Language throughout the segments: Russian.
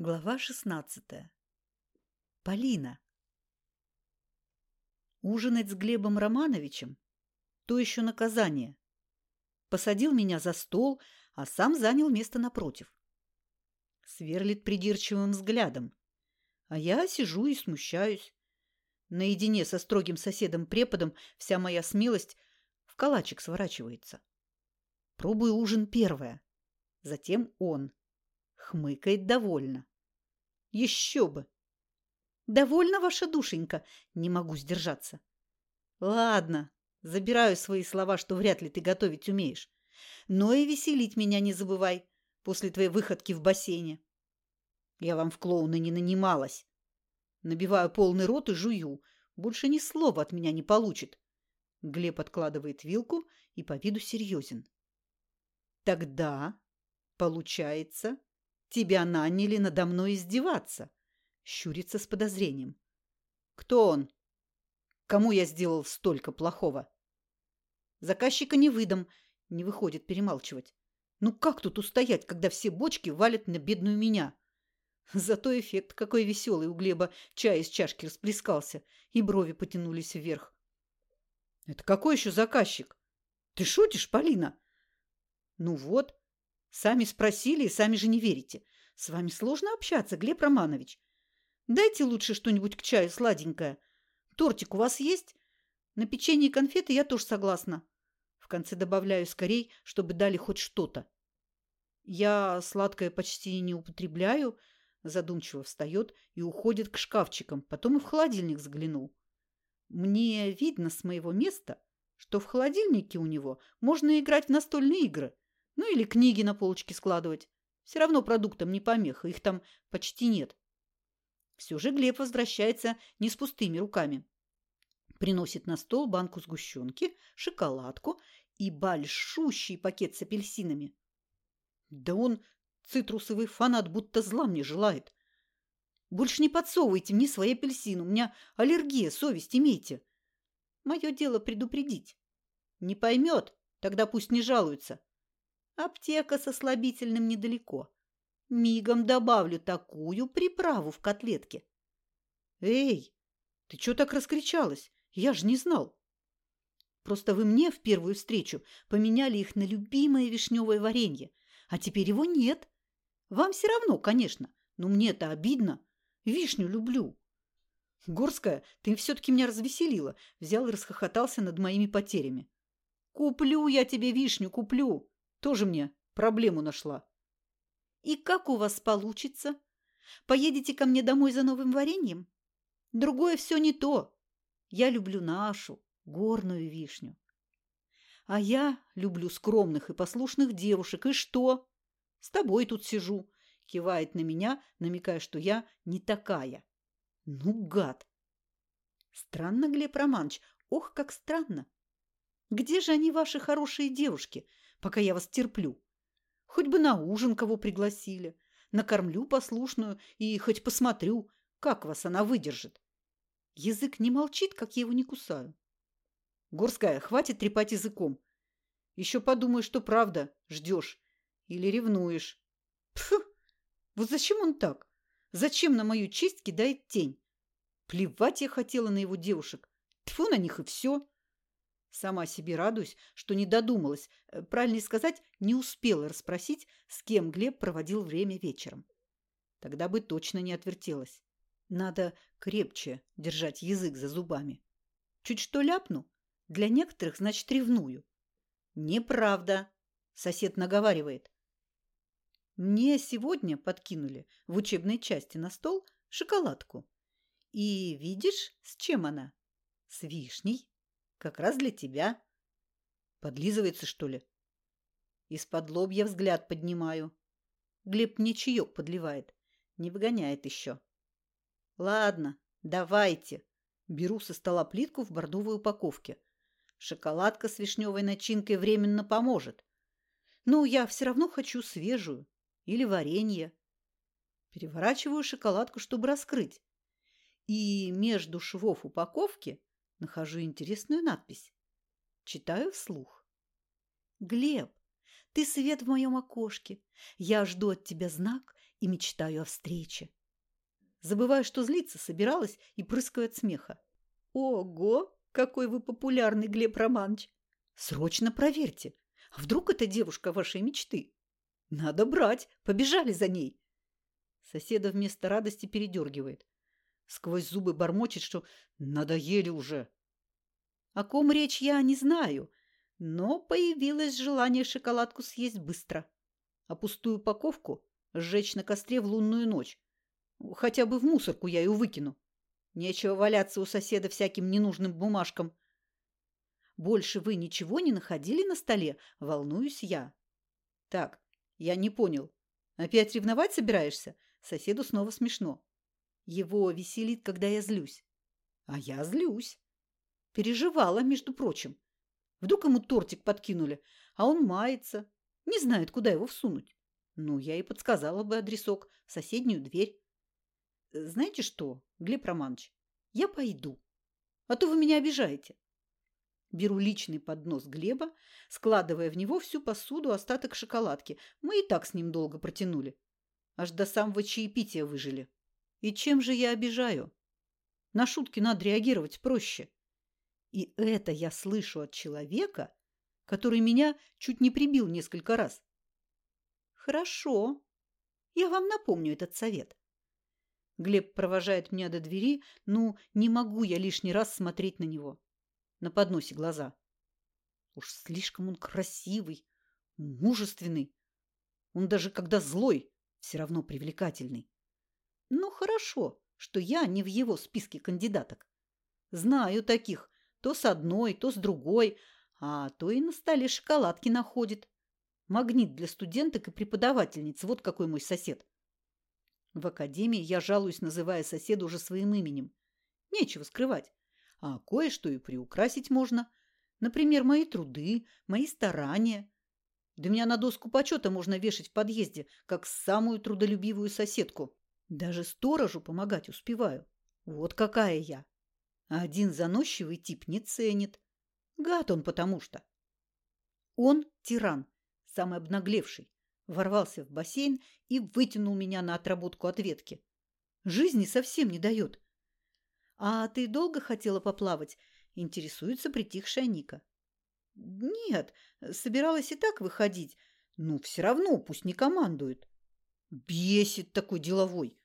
Глава шестнадцатая. Полина. Ужинать с Глебом Романовичем – то еще наказание. Посадил меня за стол, а сам занял место напротив. Сверлит придирчивым взглядом. А я сижу и смущаюсь. Наедине со строгим соседом-преподом вся моя смелость в калачик сворачивается. Пробую ужин первое. Затем он. Хмыкает довольно. Еще бы! Довольно ваша душенька? Не могу сдержаться. Ладно, забираю свои слова, что вряд ли ты готовить умеешь. Но и веселить меня не забывай после твоей выходки в бассейне. Я вам в клоуны не нанималась. Набиваю полный рот и жую. Больше ни слова от меня не получит. Глеб откладывает вилку и по виду серьезен. Тогда, получается, Тебя наняли надо мной издеваться. Щурится с подозрением. Кто он? Кому я сделал столько плохого? Заказчика не выдам. Не выходит перемалчивать. Ну как тут устоять, когда все бочки валят на бедную меня? Зато эффект какой веселый у Глеба. Чай из чашки расплескался, и брови потянулись вверх. Это какой еще заказчик? Ты шутишь, Полина? Ну вот, Сами спросили и сами же не верите. С вами сложно общаться, Глеб Романович. Дайте лучше что-нибудь к чаю сладенькое. Тортик у вас есть? На печенье и конфеты я тоже согласна. В конце добавляю скорей, чтобы дали хоть что-то. Я сладкое почти не употребляю. Задумчиво встает и уходит к шкафчикам. Потом и в холодильник заглянул. Мне видно с моего места, что в холодильнике у него можно играть в настольные игры. Ну или книги на полочке складывать. Все равно продуктам не помеха, их там почти нет. Все же Глеб возвращается не с пустыми руками. Приносит на стол банку сгущенки, шоколадку и большущий пакет с апельсинами. Да он цитрусовый фанат будто зла мне желает. Больше не подсовывайте мне свои апельсины, у меня аллергия, совесть имейте. Мое дело предупредить. Не поймет, тогда пусть не жалуется. Аптека со слабительным недалеко. Мигом добавлю такую приправу в котлетке. Эй, ты что так раскричалась? Я же не знал. Просто вы мне в первую встречу поменяли их на любимое вишневое варенье, а теперь его нет. Вам все равно, конечно, но мне-то обидно. Вишню люблю. Горская, ты все-таки меня развеселила. Взял и расхохотался над моими потерями. Куплю я тебе вишню, куплю. Тоже мне проблему нашла. И как у вас получится? Поедете ко мне домой за новым вареньем? Другое все не то. Я люблю нашу горную вишню. А я люблю скромных и послушных девушек. И что? С тобой тут сижу. Кивает на меня, намекая, что я не такая. Ну, гад! Странно, Глеб Романович. Ох, как странно. Где же они, ваши хорошие девушки, пока я вас терплю. Хоть бы на ужин кого пригласили. Накормлю послушную и хоть посмотрю, как вас она выдержит. Язык не молчит, как я его не кусаю. Горская, хватит трепать языком. Еще подумай, что правда ждешь или ревнуешь. Пфу! Вот зачем он так? Зачем на мою честь кидает тень? Плевать я хотела на его девушек. Тьфу на них и все. Сама себе радуюсь, что не додумалась, э, правильно сказать, не успела расспросить, с кем Глеб проводил время вечером. Тогда бы точно не отвертелась. Надо крепче держать язык за зубами. Чуть что ляпну, для некоторых, значит, ревную. Неправда, сосед наговаривает. Мне сегодня подкинули в учебной части на стол шоколадку. И видишь, с чем она? С вишней. Как раз для тебя. Подлизывается, что ли? Из-под лобья взгляд поднимаю. Глеб мне чаек подливает. Не выгоняет еще. Ладно, давайте. Беру со стола плитку в бордовой упаковке. Шоколадка с вишневой начинкой временно поможет. Но я все равно хочу свежую. Или варенье. Переворачиваю шоколадку, чтобы раскрыть. И между швов упаковки Нахожу интересную надпись. Читаю вслух. «Глеб, ты свет в моем окошке. Я жду от тебя знак и мечтаю о встрече. Забываю, что злиться собиралась и прыскаю от смеха. Ого, какой вы популярный, Глеб Романович! Срочно проверьте, а вдруг это девушка вашей мечты? Надо брать, побежали за ней. Соседа вместо радости передергивает. Сквозь зубы бормочет, что надоели уже. О ком речь я не знаю, но появилось желание шоколадку съесть быстро. А пустую упаковку сжечь на костре в лунную ночь. Хотя бы в мусорку я ее выкину. Нечего валяться у соседа всяким ненужным бумажкам. Больше вы ничего не находили на столе? Волнуюсь я. Так, я не понял. Опять ревновать собираешься? Соседу снова смешно. Его веселит, когда я злюсь. А я злюсь. Переживала, между прочим. Вдруг ему тортик подкинули, а он мается, не знает, куда его всунуть. Ну, я и подсказала бы адресок в соседнюю дверь. Знаете что, Глеб Романович, я пойду, а то вы меня обижаете. Беру личный поднос Глеба, складывая в него всю посуду, остаток шоколадки. Мы и так с ним долго протянули. Аж до самого чаепития выжили. И чем же я обижаю? На шутки надо реагировать проще. И это я слышу от человека, который меня чуть не прибил несколько раз. Хорошо. Я вам напомню этот совет. Глеб провожает меня до двери. Ну, не могу я лишний раз смотреть на него. На подносе глаза. Уж слишком он красивый, мужественный. Он даже когда злой, все равно привлекательный. Ну, хорошо, что я не в его списке кандидаток. Знаю таких, то с одной, то с другой, а то и на столе шоколадки находит. Магнит для студенток и преподавательниц. Вот какой мой сосед. В академии я жалуюсь, называя соседа уже своим именем. Нечего скрывать. А кое-что и приукрасить можно. Например, мои труды, мои старания. Да меня на доску почета можно вешать в подъезде, как самую трудолюбивую соседку. Даже сторожу помогать успеваю. Вот какая я. А один заносчивый тип не ценит. Гад он потому что. Он тиран, самый обнаглевший. Ворвался в бассейн и вытянул меня на отработку ответки. Жизни совсем не дает. «А ты долго хотела поплавать?» – интересуется притихшая Ника. «Нет, собиралась и так выходить. Ну, все равно, пусть не командует». «Бесит такой деловой».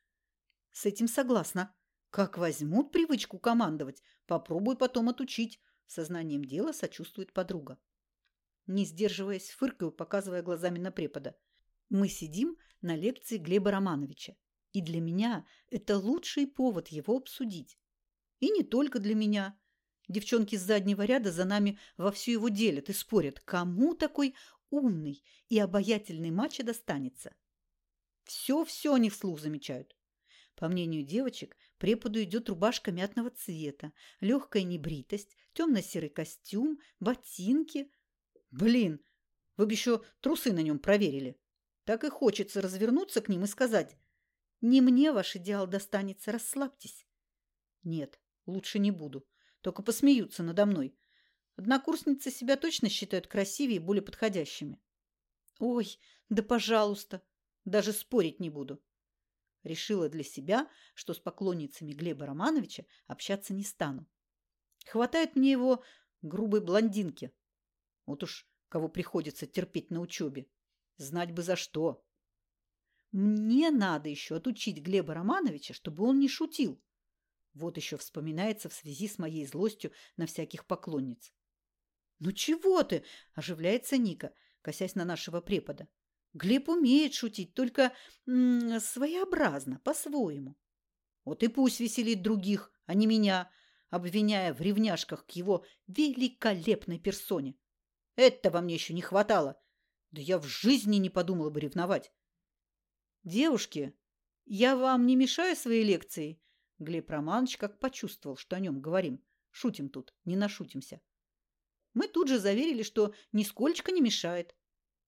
«С этим согласна. Как возьмут привычку командовать, попробуй потом отучить. Сознанием дела сочувствует подруга. Не сдерживаясь, фыркаю, показывая глазами на препода. Мы сидим на лекции Глеба Романовича. И для меня это лучший повод его обсудить. И не только для меня. Девчонки с заднего ряда за нами вовсю его делят и спорят, кому такой умный и обаятельный мачо достанется. Все-все они вслух замечают. По мнению девочек, преподу идет рубашка мятного цвета, легкая небритость, темно-серый костюм, ботинки. Блин, вы бы еще трусы на нем проверили. Так и хочется развернуться к ним и сказать, «Не мне ваш идеал достанется, расслабьтесь». Нет, лучше не буду, только посмеются надо мной. Однокурсницы себя точно считают красивее и более подходящими. Ой, да пожалуйста, даже спорить не буду. Решила для себя, что с поклонницами Глеба Романовича общаться не стану. Хватает мне его грубой блондинки. Вот уж кого приходится терпеть на учебе. Знать бы за что. Мне надо еще отучить Глеба Романовича, чтобы он не шутил. Вот еще вспоминается в связи с моей злостью на всяких поклонниц. «Ну чего ты?» – оживляется Ника, косясь на нашего препода. Глеб умеет шутить, только м -м, своеобразно, по-своему. Вот и пусть веселит других, а не меня, обвиняя в ревняшках к его великолепной персоне. Этого мне еще не хватало. Да я в жизни не подумала бы ревновать. Девушки, я вам не мешаю своей лекции? Глеб Романович как почувствовал, что о нем говорим. Шутим тут, не нашутимся. Мы тут же заверили, что нисколько не мешает.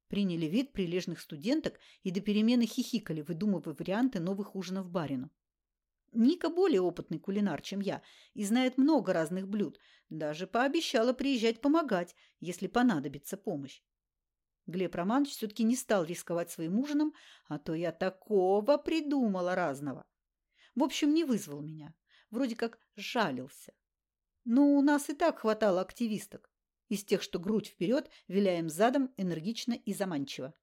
Приняли вид прилежных студенток и до перемены хихикали, выдумывая варианты новых ужинов барину. Ника более опытный кулинар, чем я, и знает много разных блюд. Даже пообещала приезжать помогать, если понадобится помощь. Глеб Романович все-таки не стал рисковать своим ужином, а то я такого придумала разного. В общем, не вызвал меня. Вроде как жалился. Но у нас и так хватало активисток. Из тех, что грудь вперед, виляем задом энергично и заманчиво.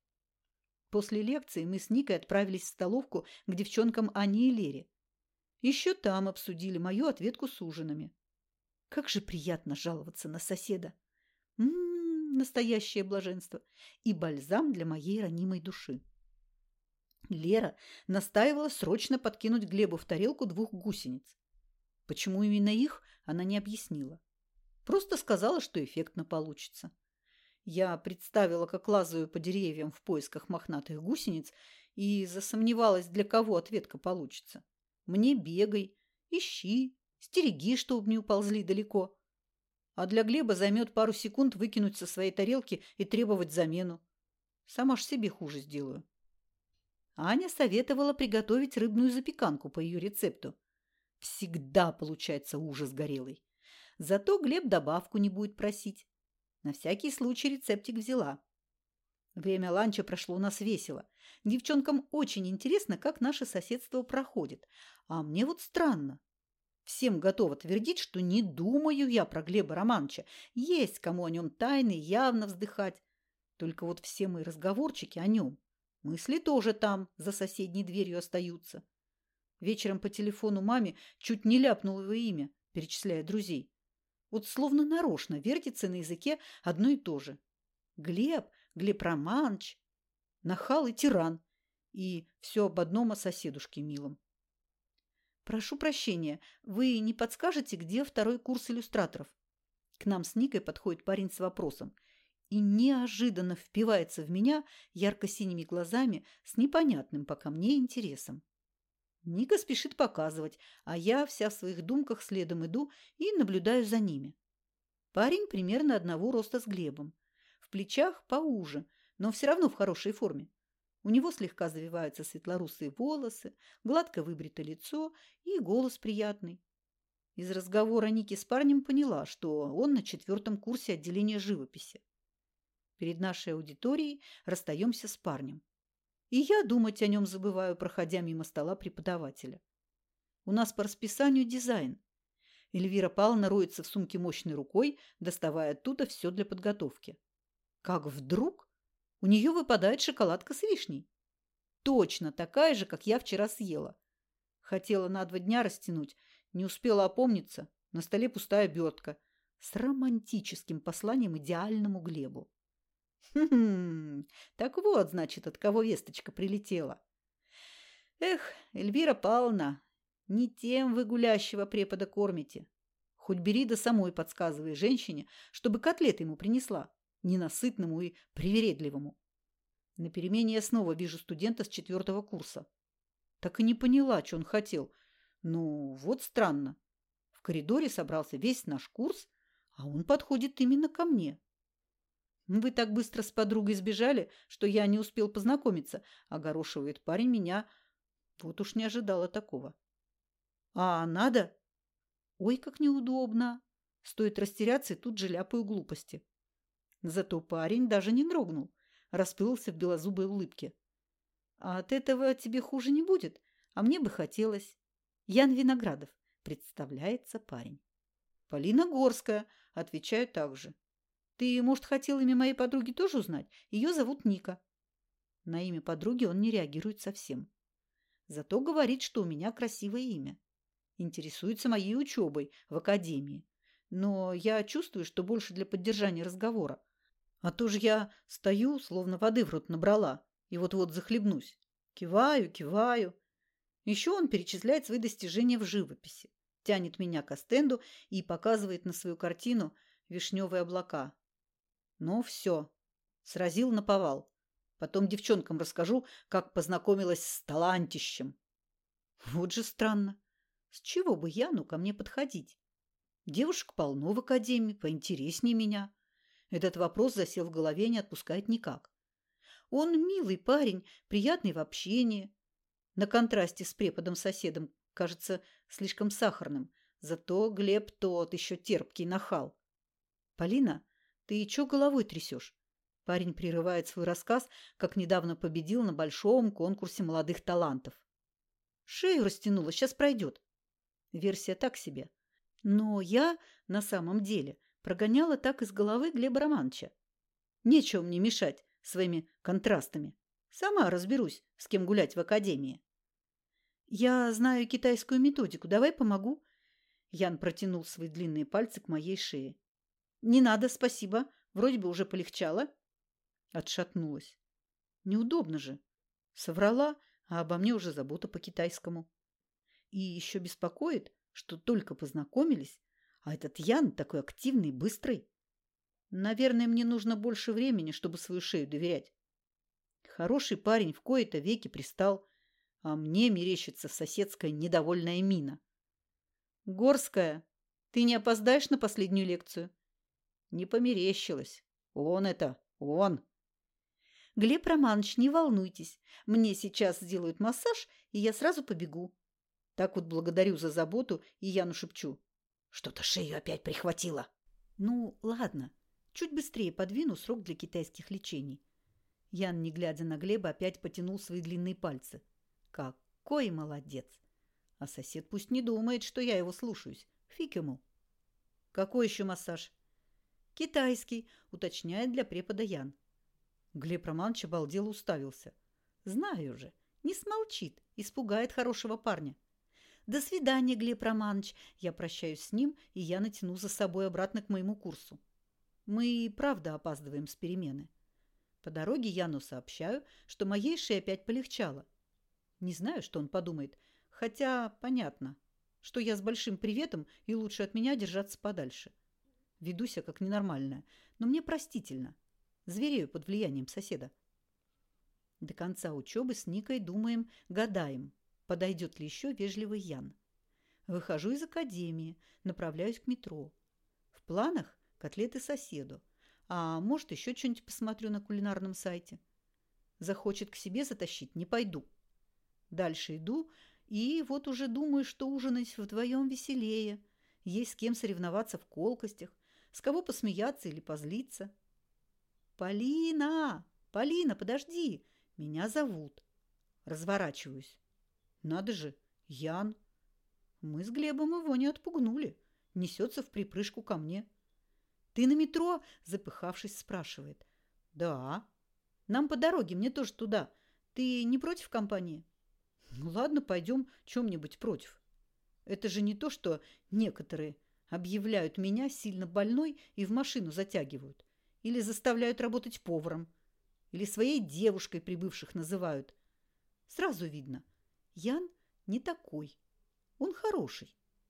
После лекции мы с Никой отправились в столовку к девчонкам Ане и Лере. Еще там обсудили мою ответку с ужинами. Как же приятно жаловаться на соседа. М-м, настоящее блаженство. И бальзам для моей ранимой души. Лера настаивала срочно подкинуть Глебу в тарелку двух гусениц. Почему именно их, она не объяснила. Просто сказала, что эффектно получится. Я представила, как лазаю по деревьям в поисках мохнатых гусениц и засомневалась, для кого ответка получится. Мне бегай, ищи, стереги, чтобы не уползли далеко. А для Глеба займет пару секунд выкинуть со своей тарелки и требовать замену. Сама ж себе хуже сделаю. Аня советовала приготовить рыбную запеканку по ее рецепту. Всегда получается ужас горелый. Зато Глеб добавку не будет просить. На всякий случай рецептик взяла. Время ланча прошло у нас весело. Девчонкам очень интересно, как наше соседство проходит. А мне вот странно. Всем готова твердить, что не думаю я про Глеба Романовича. Есть кому о нем тайны явно вздыхать. Только вот все мои разговорчики о нем. Мысли тоже там, за соседней дверью остаются. Вечером по телефону маме чуть не ляпнул его имя, перечисляя друзей. Вот словно нарочно вертится на языке одно и то же. Глеб, Глеб Романович, нахал и тиран. И все об одном о соседушке милом. Прошу прощения, вы не подскажете, где второй курс иллюстраторов? К нам с Никой подходит парень с вопросом и неожиданно впивается в меня ярко-синими глазами с непонятным пока мне интересом. Ника спешит показывать, а я вся в своих думках следом иду и наблюдаю за ними. Парень примерно одного роста с Глебом. В плечах поуже, но все равно в хорошей форме. У него слегка завиваются светлорусые волосы, гладко выбрито лицо и голос приятный. Из разговора Ники с парнем поняла, что он на четвертом курсе отделения живописи. Перед нашей аудиторией расстаемся с парнем. И я думать о нем забываю, проходя мимо стола преподавателя. У нас по расписанию дизайн. Эльвира Павловна роется в сумке мощной рукой, доставая оттуда все для подготовки. Как вдруг у нее выпадает шоколадка с вишней. Точно такая же, как я вчера съела. Хотела на два дня растянуть, не успела опомниться. На столе пустая обертка с романтическим посланием идеальному Глебу. Хм, так вот, значит, от кого весточка прилетела. Эх, Эльвира Павловна, не тем вы гулящего препода кормите. Хоть бери да самой подсказывай женщине, чтобы котлет ему принесла, ненасытному и привередливому. На перемене я снова вижу студента с четвертого курса. Так и не поняла, что он хотел. Ну, вот странно. В коридоре собрался весь наш курс, а он подходит именно ко мне. Вы так быстро с подругой сбежали, что я не успел познакомиться, огорошивает парень меня. Вот уж не ожидала такого. А надо? Ой, как неудобно. Стоит растеряться, и тут же ляпаю глупости. Зато парень даже не дрогнул, расплылся в белозубой улыбке. А от этого тебе хуже не будет, а мне бы хотелось. Ян Виноградов, представляется парень. Полина Горская, отвечаю также. Ты, может, хотел имя моей подруги тоже узнать? Ее зовут Ника. На имя подруги он не реагирует совсем. Зато говорит, что у меня красивое имя. Интересуется моей учебой в академии. Но я чувствую, что больше для поддержания разговора. А то же я стою, словно воды в рот набрала, и вот-вот захлебнусь. Киваю, киваю. Еще он перечисляет свои достижения в живописи. Тянет меня к стенду и показывает на свою картину вишневые облака. Ну, все. Сразил на повал. Потом девчонкам расскажу, как познакомилась с талантищем. Вот же странно. С чего бы Яну ко мне подходить? Девушек полно в академии, поинтереснее меня. Этот вопрос засел в голове, не отпускает никак. Он милый парень, приятный в общении. На контрасте с преподом-соседом кажется слишком сахарным. Зато Глеб тот еще терпкий нахал. Полина – ты чё головой трясешь? Парень прерывает свой рассказ, как недавно победил на большом конкурсе молодых талантов. Шею растянула, сейчас пройдет. Версия так себе. Но я на самом деле прогоняла так из головы Глеба Романовича. Нечего мне мешать своими контрастами. Сама разберусь, с кем гулять в академии. Я знаю китайскую методику. Давай помогу. Ян протянул свои длинные пальцы к моей шее. Не надо, спасибо. Вроде бы уже полегчало. Отшатнулась. Неудобно же. Соврала, а обо мне уже забота по-китайскому. И еще беспокоит, что только познакомились, а этот Ян такой активный, быстрый. Наверное, мне нужно больше времени, чтобы свою шею доверять. Хороший парень в кои-то веки пристал, а мне мерещится соседская недовольная мина. «Горская, ты не опоздаешь на последнюю лекцию?» Не померещилась. Он это, он. Глеб Романович, не волнуйтесь. Мне сейчас сделают массаж, и я сразу побегу. Так вот благодарю за заботу, и Яну шепчу. Что-то шею опять прихватило. Ну, ладно. Чуть быстрее подвину срок для китайских лечений. Ян, не глядя на Глеба, опять потянул свои длинные пальцы. Какой молодец! А сосед пусть не думает, что я его слушаюсь. Фиг ему. Какой еще массаж? Китайский, уточняет для препода Ян. Глеб Романович обалдело уставился. Знаю же, не смолчит, испугает хорошего парня. До свидания, Глеб Романович. Я прощаюсь с ним, и я натяну за собой обратно к моему курсу. Мы и правда опаздываем с перемены. По дороге Яну сообщаю, что моей шее опять полегчало. Не знаю, что он подумает, хотя понятно, что я с большим приветом и лучше от меня держаться подальше. Веду себя как ненормальная, но мне простительно. Зверею под влиянием соседа. До конца учебы с Никой думаем, гадаем, подойдет ли еще вежливый Ян. Выхожу из академии, направляюсь к метро. В планах котлеты соседу, а может еще что-нибудь посмотрю на кулинарном сайте. Захочет к себе затащить, не пойду. Дальше иду, и вот уже думаю, что ужинать вдвоем веселее. Есть с кем соревноваться в колкостях, с кого посмеяться или позлиться. «Полина! Полина, подожди! Меня зовут!» Разворачиваюсь. «Надо же, Ян!» Мы с Глебом его не отпугнули. Несется в припрыжку ко мне. «Ты на метро?» – запыхавшись, спрашивает. «Да». «Нам по дороге, мне тоже туда. Ты не против компании?» «Ну ладно, пойдем чем-нибудь против». Это же не то, что некоторые Объявляют меня сильно больной и в машину затягивают. Или заставляют работать поваром. Или своей девушкой прибывших называют. Сразу видно, Ян не такой. Он хороший.